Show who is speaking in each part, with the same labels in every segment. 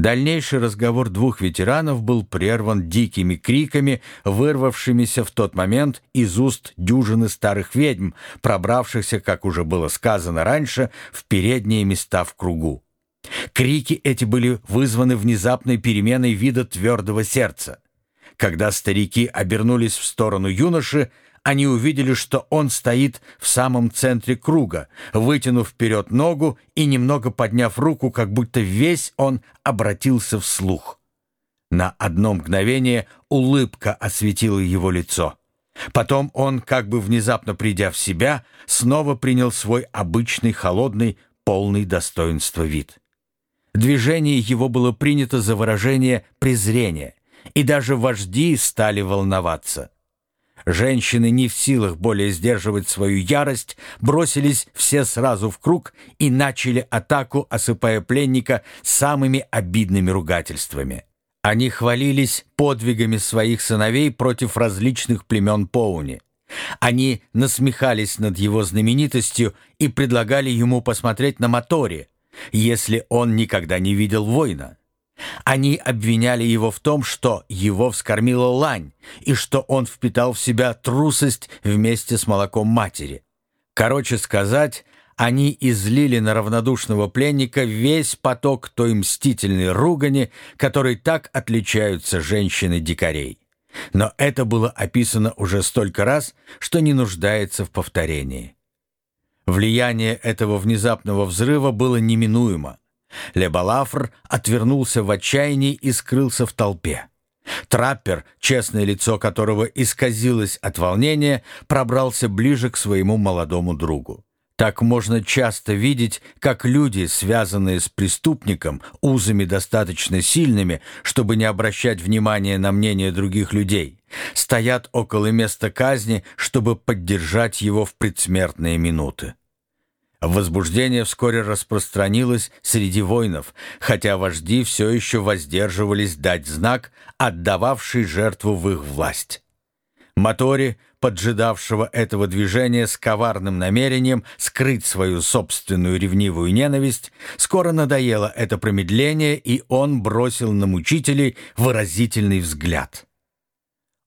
Speaker 1: Дальнейший разговор двух ветеранов был прерван дикими криками, вырвавшимися в тот момент из уст дюжины старых ведьм, пробравшихся, как уже было сказано раньше, в передние места в кругу. Крики эти были вызваны внезапной переменой вида твердого сердца. Когда старики обернулись в сторону юноши, они увидели, что он стоит в самом центре круга, вытянув вперед ногу и немного подняв руку, как будто весь он обратился вслух. На одно мгновение улыбка осветила его лицо. Потом он, как бы внезапно придя в себя, снова принял свой обычный холодный, полный достоинства вид. Движение его было принято за выражение презрения, и даже вожди стали волноваться. Женщины, не в силах более сдерживать свою ярость, бросились все сразу в круг и начали атаку, осыпая пленника самыми обидными ругательствами. Они хвалились подвигами своих сыновей против различных племен Поуни. Они насмехались над его знаменитостью и предлагали ему посмотреть на моторе, если он никогда не видел воина. Они обвиняли его в том, что его вскормила лань, и что он впитал в себя трусость вместе с молоком матери. Короче сказать, они излили на равнодушного пленника весь поток той мстительной ругани, которой так отличаются женщины-дикарей. Но это было описано уже столько раз, что не нуждается в повторении. Влияние этого внезапного взрыва было неминуемо. Лебалафр отвернулся в отчаянии и скрылся в толпе. Траппер, честное лицо которого исказилось от волнения, пробрался ближе к своему молодому другу. Так можно часто видеть, как люди, связанные с преступником, узами достаточно сильными, чтобы не обращать внимания на мнение других людей, стоят около места казни, чтобы поддержать его в предсмертные минуты. Возбуждение вскоре распространилось среди воинов, хотя вожди все еще воздерживались дать знак, отдававший жертву в их власть. Мотори, поджидавшего этого движения с коварным намерением скрыть свою собственную ревнивую ненависть, скоро надоело это промедление, и он бросил на мучителей выразительный взгляд.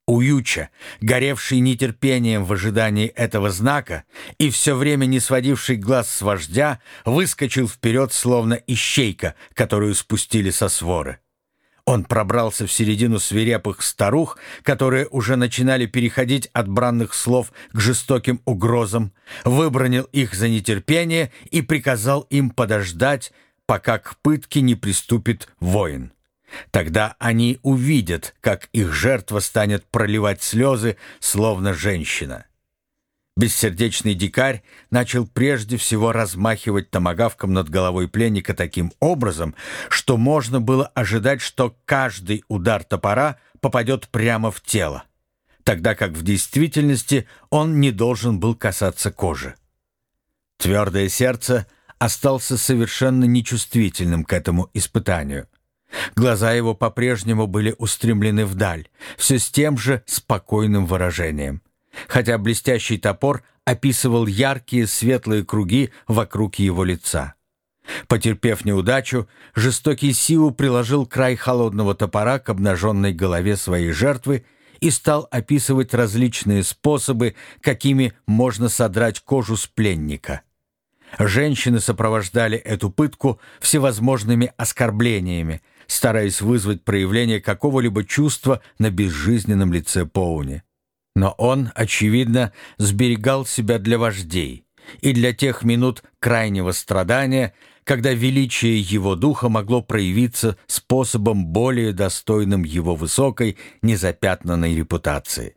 Speaker 1: Уюча, горевший нетерпением в ожидании этого знака и все время не сводивший глаз с вождя, выскочил вперед, словно ищейка, которую спустили со своры. Он пробрался в середину свирепых старух, которые уже начинали переходить от бранных слов к жестоким угрозам, выбронил их за нетерпение и приказал им подождать, пока к пытке не приступит воин. Тогда они увидят, как их жертва станет проливать слезы, словно женщина. Бессердечный дикарь начал прежде всего размахивать томагавком над головой пленника таким образом, что можно было ожидать, что каждый удар топора попадет прямо в тело, тогда как в действительности он не должен был касаться кожи. Твердое сердце остался совершенно нечувствительным к этому испытанию. Глаза его по-прежнему были устремлены вдаль, все с тем же спокойным выражением, хотя блестящий топор описывал яркие светлые круги вокруг его лица. Потерпев неудачу, жестокий Сиу приложил край холодного топора к обнаженной голове своей жертвы и стал описывать различные способы, какими можно содрать кожу с пленника. Женщины сопровождали эту пытку всевозможными оскорблениями, стараясь вызвать проявление какого-либо чувства на безжизненном лице Поуни. Но он, очевидно, сберегал себя для вождей и для тех минут крайнего страдания, когда величие его духа могло проявиться способом более достойным его высокой, незапятнанной репутации.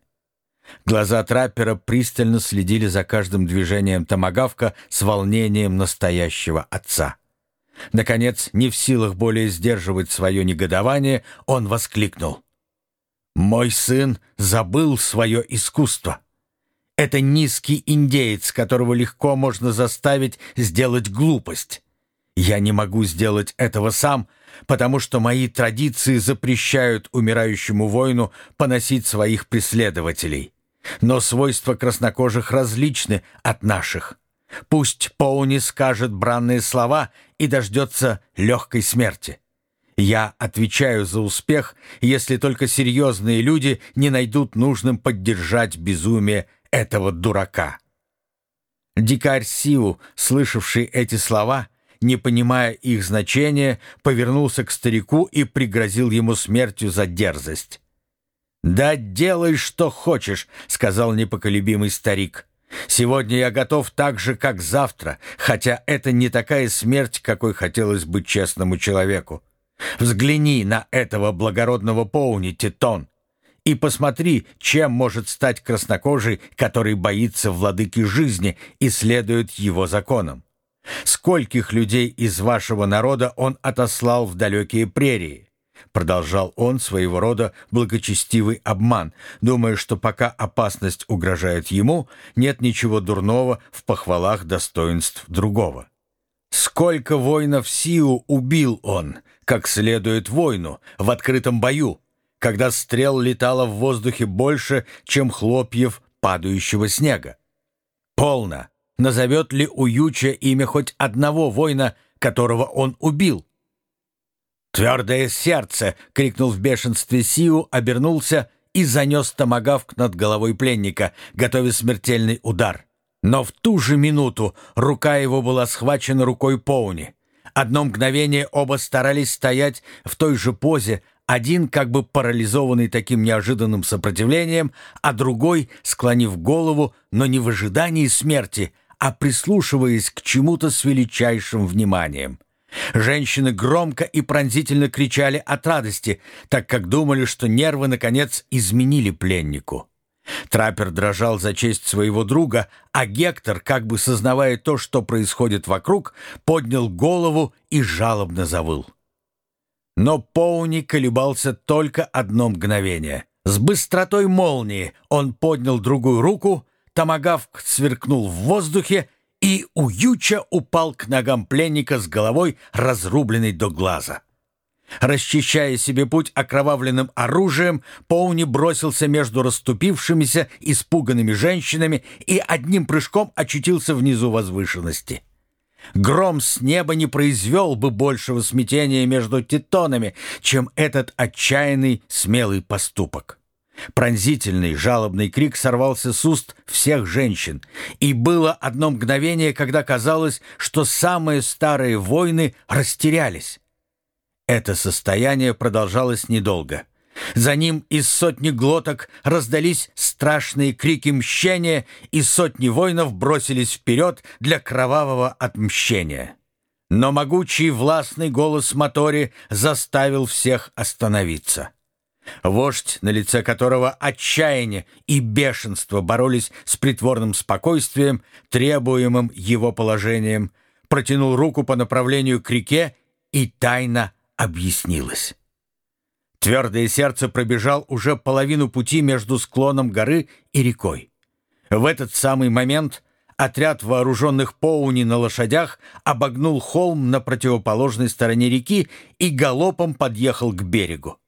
Speaker 1: Глаза траппера пристально следили за каждым движением томагавка с волнением настоящего отца. Наконец, не в силах более сдерживать свое негодование, он воскликнул. «Мой сын забыл свое искусство. Это низкий индеец, которого легко можно заставить сделать глупость. Я не могу сделать этого сам, потому что мои традиции запрещают умирающему воину поносить своих преследователей. Но свойства краснокожих различны от наших. Пусть Поуни скажет бранные слова и дождется легкой смерти. Я отвечаю за успех, если только серьезные люди не найдут нужным поддержать безумие этого дурака. Дикарь Сиу, слышавший эти слова, не понимая их значения, повернулся к старику и пригрозил ему смертью за дерзость. «Да делай, что хочешь», — сказал непоколебимый старик. «Сегодня я готов так же, как завтра, хотя это не такая смерть, какой хотелось бы честному человеку. Взгляни на этого благородного поуни, Титон, и посмотри, чем может стать краснокожий, который боится владыки жизни и следует его законам. Скольких людей из вашего народа он отослал в далекие прерии? Продолжал он своего рода благочестивый обман, думая, что пока опасность угрожает ему, нет ничего дурного в похвалах достоинств другого. Сколько воинов Сиу убил он, как следует войну, в открытом бою, когда стрел летало в воздухе больше, чем хлопьев падающего снега. Полно. Назовет ли Уюча имя хоть одного воина, которого он убил? «Твердое сердце!» — крикнул в бешенстве Сиу, обернулся и занес томагавк над головой пленника, готовя смертельный удар. Но в ту же минуту рука его была схвачена рукой Поуни. Одно мгновение оба старались стоять в той же позе, один как бы парализованный таким неожиданным сопротивлением, а другой, склонив голову, но не в ожидании смерти, а прислушиваясь к чему-то с величайшим вниманием. Женщины громко и пронзительно кричали от радости, так как думали, что нервы, наконец, изменили пленнику. Траппер дрожал за честь своего друга, а Гектор, как бы сознавая то, что происходит вокруг, поднял голову и жалобно завыл. Но Поуни колебался только одно мгновение. С быстротой молнии он поднял другую руку, томагавк сверкнул в воздухе, и Уюча упал к ногам пленника с головой, разрубленной до глаза. Расчищая себе путь окровавленным оружием, Поуни бросился между расступившимися, испуганными женщинами и одним прыжком очутился внизу возвышенности. Гром с неба не произвел бы большего смятения между титонами, чем этот отчаянный смелый поступок. Пронзительный жалобный крик сорвался с уст всех женщин, и было одно мгновение, когда казалось, что самые старые войны растерялись. Это состояние продолжалось недолго. За ним из сотни глоток раздались страшные крики мщения, и сотни воинов бросились вперед для кровавого отмщения. Но могучий властный голос Мотори заставил всех остановиться. Вождь, на лице которого отчаяние и бешенство боролись с притворным спокойствием, требуемым его положением, протянул руку по направлению к реке и тайно объяснилось. Твердое сердце пробежал уже половину пути между склоном горы и рекой. В этот самый момент отряд вооруженных поуни на лошадях обогнул холм на противоположной стороне реки и галопом подъехал к берегу.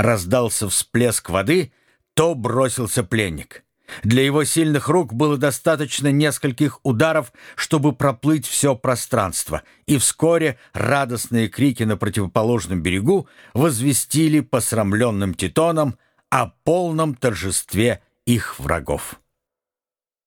Speaker 1: Раздался всплеск воды, то бросился пленник. Для его сильных рук было достаточно нескольких ударов, чтобы проплыть все пространство, и вскоре радостные крики на противоположном берегу возвестили посрамленным титонам о полном торжестве их врагов.